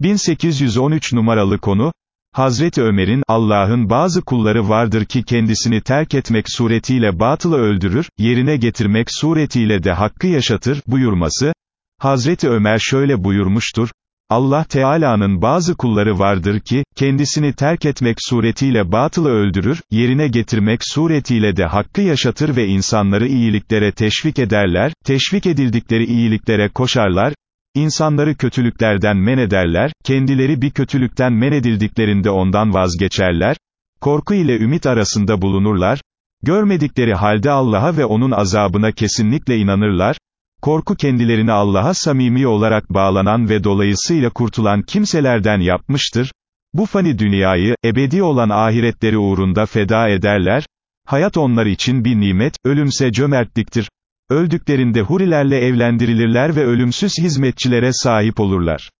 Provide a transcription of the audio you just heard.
1813 numaralı konu, Hazreti Ömer'in, Allah'ın bazı kulları vardır ki kendisini terk etmek suretiyle batılı öldürür, yerine getirmek suretiyle de hakkı yaşatır, buyurması, Hazreti Ömer şöyle buyurmuştur, Allah Teala'nın bazı kulları vardır ki, kendisini terk etmek suretiyle batılı öldürür, yerine getirmek suretiyle de hakkı yaşatır ve insanları iyiliklere teşvik ederler, teşvik edildikleri iyiliklere koşarlar, İnsanları kötülüklerden men ederler, kendileri bir kötülükten men edildiklerinde ondan vazgeçerler, korku ile ümit arasında bulunurlar, görmedikleri halde Allah'a ve onun azabına kesinlikle inanırlar, korku kendilerini Allah'a samimi olarak bağlanan ve dolayısıyla kurtulan kimselerden yapmıştır, bu fani dünyayı, ebedi olan ahiretleri uğrunda feda ederler, hayat onlar için bir nimet, ölümse cömertliktir, Öldüklerinde hurilerle evlendirilirler ve ölümsüz hizmetçilere sahip olurlar.